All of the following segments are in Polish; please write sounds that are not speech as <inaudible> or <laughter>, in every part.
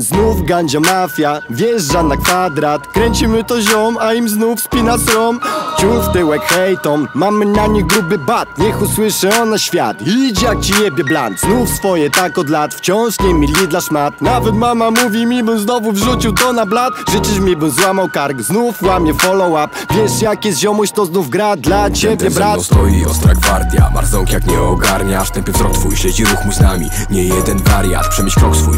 Znów gandzia mafia, wjeżdża na kwadrat. Kręcimy to ziom, a im znów spina srom Ciul w tyłek hejtom, mamy na nich gruby bat. Niech usłyszy ona świat, idź jak ci jebie bland Znów swoje tak od lat, wciąż nie mili dla szmat. Nawet mama mówi mi, bym znowu wrzucił to na blat. Życzysz mi, bym złamał kark, znów łamie follow up Wiesz jak jest ziomuś, to znów gra dla ciebie brat. stoi ostra gwardia. Marząk jak nie ogarniasz. Tępy wzrok twój, śledzi ruch mój z nami. Nie jeden wariat, przemyśl krok swój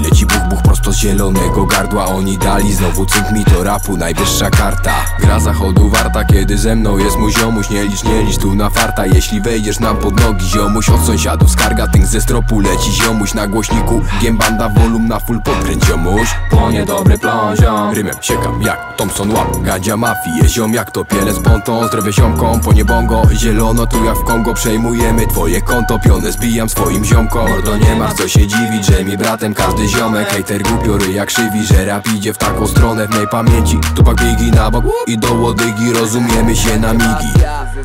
zielonego gardła Oni dali. Znowu cynk mi to rapu Najwyższa karta. Gra zachodu warta, kiedy ze mną jest mój ziomuś. Nie licz, nie licz tu na farta Jeśli wejdziesz nam pod nogi ziomuś. Od sąsiadów skarga, tynk ze stropu leci ziomuś. Na głośniku, giembanda, volum na full podkręć ziomuś. Po niedobry plon ziom. Rymem siekam jak Thompson łap. Gadzia mafii, je ziom jak to piele z pontą. Zdrowie ziomkom, po niebongo Zielono tu jak w Kongo Przejmujemy twoje konto, pionę zbijam swoim ziomkom. Mordo nie masz co się dziwić, że mi bratem każdy ziomek. Hejter głupiory jak krzywi, że rap idzie w taką stronę W mej pamięci, tupak bigi na bok I do łodygi, rozumiemy się na migi.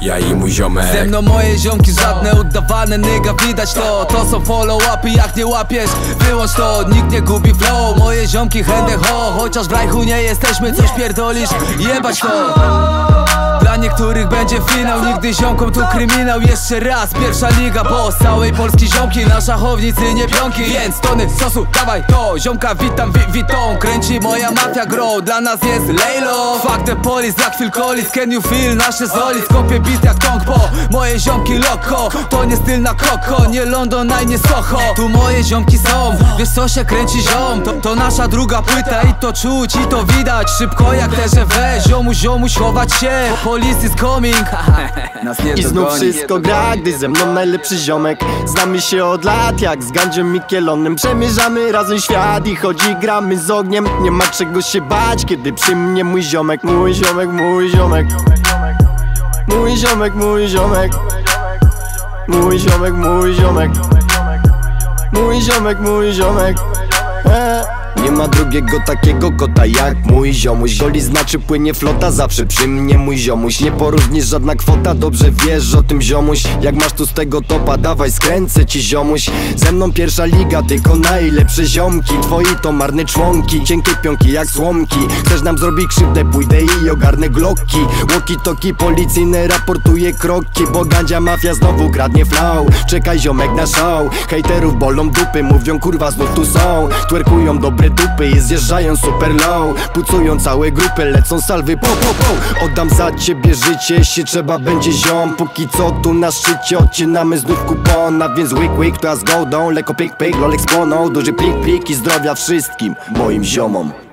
Ja i mój ziomek. Ze mną moje ziomki żadne udawane nyga widać to. To są follow-upy jak nie łapiesz Wyłącz to, nikt nie gubi flow Moje ziomki chętne ho. Chociaż w rajchu nie jesteśmy, coś pierdolisz Jebać to niektórych będzie finał, nigdy ziomkom tu kryminał. Jeszcze raz, pierwsza liga, bo z całej Polski ziomki Na szachownicy nie pionki, więc tony sosu, dawaj to Ziomka witam, wi witą, kręci moja mafia grow Dla nas jest Lejlo. Fuck the police, jak Phil Collins, can you feel nasze zoli? Kopię bit jak tong po, moje ziomki loko To nie styl na koko, nie London, a nie Soho. Tu moje ziomki są, wiesz co się kręci ziom? To, to nasza druga płyta i to czuć i to widać. Szybko jak TGW, ziomuś, ziomuś chować się Police is coming. <laughs> Nas nie I znów dogoni. wszystko gra, gdy ze mną najlepszy ziomek Znamy się od lat, jak z Gandziem Mikielonem Przemierzamy razem świat i chodzi gramy z ogniem. Nie ma czego się bać, kiedy przy mnie mój ziomek Mój ziomek, mój ziomek. Mój ziomek, mój ziomek. Mój ziomek, mój ziomek. Mój ziomek, mój ziomek. E. Nie ma drugiego takiego kota jak mój ziomuś. Goli znaczy płynie flota, zawsze przy mnie mój ziomuś. Nie poróżnisz żadna kwota, dobrze wiesz o tym ziomuś. Jak masz tu z tego topa, dawaj skręcę ci ziomuś. Ze mną pierwsza liga, tylko najlepsze ziomki. Twoi to marne członki, cienkie pionki jak słomki. Chcesz nam zrobić krzywdę, pójdę i ogarnę glocki Walkie-talkie policyjne raportuje kroki. Bo gandzia mafia znowu kradnie flow Czekaj ziomek na show Hejterów bolą dupy, mówią kurwa znów tu są. Twerkują dobre dupy i zjeżdżają super low. Pucują całe grupy, lecą salwy po po po. Oddam za ciebie życie, jeśli trzeba będzie ziom. Póki co tu na szczycie odcinamy znów kupon. A więc łyk łyk to ja z gołdą Lekko pik pik, lolek z płoną Duży plik plik i zdrowia wszystkim moim ziomom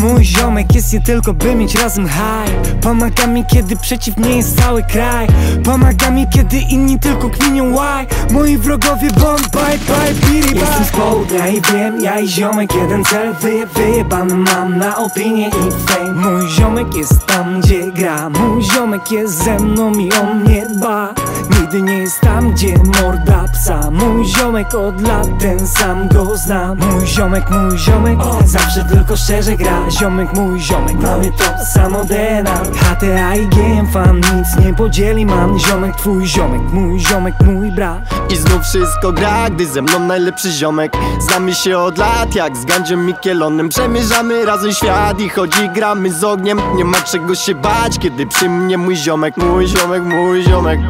Mój ziomek jest nie tylko by mieć razem high Pomaga mi kiedy przeciw mnie jest cały kraj. Pomaga mi kiedy inni tylko kminią why Moi wrogowie bądź bye bye biri bye. Jestem z południa i wiem, ja i ziomek jeden cel Wyje, wyjebany mam na opinię i fame. Mój ziomek jest tam gdzie gra. Mój ziomek jest ze mną i o mnie dba Nigdy nie jest tam gdzie morda psa. Mój ziomek od lat ten sam go zna. Mój ziomek, mój ziomek Zawsze tylko szczerze gra Ziomek, mój ziomek Mamy to samo DNA HTA i GM fan Nic nie podzieli man Ziomek, twój ziomek Mój ziomek, mój brat. I znów wszystko gra, gdy ze mną najlepszy ziomek. Znamy się od lat, jak z Gandziem Mikielonem Przemierzamy razem świat i chodzi gramy z ogniem. Nie ma czego się bać, kiedy przy mnie mój ziomek Mój ziomek, mój ziomek.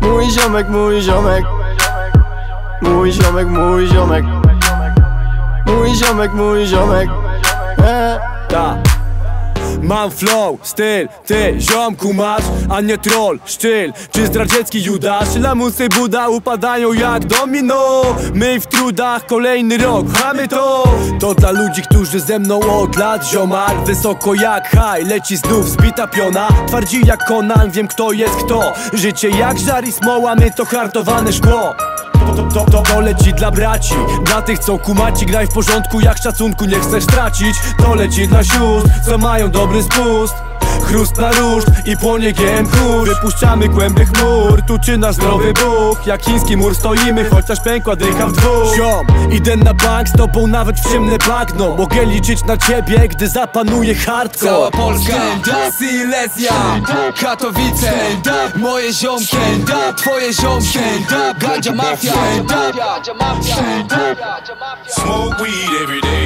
Mój ziomek, mój ziomek. Mój ziomek, mój ziomek. Mój ziomek, mój ziomek. Ta. Mam flow, styl, ty ziomku masz, a nie troll, sztyl. Czy zdradziecki Judasz, lamusy Buda upadają jak domino. My w trudach kolejny rok, mamy to. To dla ludzi, którzy ze mną od lat ziomal Wysoko jak high, leci znów zbita piona Twardzi jak Conan, wiem kto jest kto. Życie jak żar i smoła, my to hartowane szkło to, to, to, leci dla braci. Dla tych co kumaci graj w porządku Jak szacunku nie chcesz tracić. To leci dla sióstr co mają dobry spust Chrust na ruszt i płonie kurz Wypuszczamy kłęby chmur Tu czy nasz zdrowy Bóg. Jak chiński mur stoimy Chociaż pękła dycha w dwóch. Ziom, idę na bank z tobą nawet w ciemne bagno. Mogę liczyć na ciebie Gdy zapanuje hardcore. Cała Polska, Silesia, Katowice, moje ziomki, twoje ziomki, Gadzia Mafia, Smoke weed every day.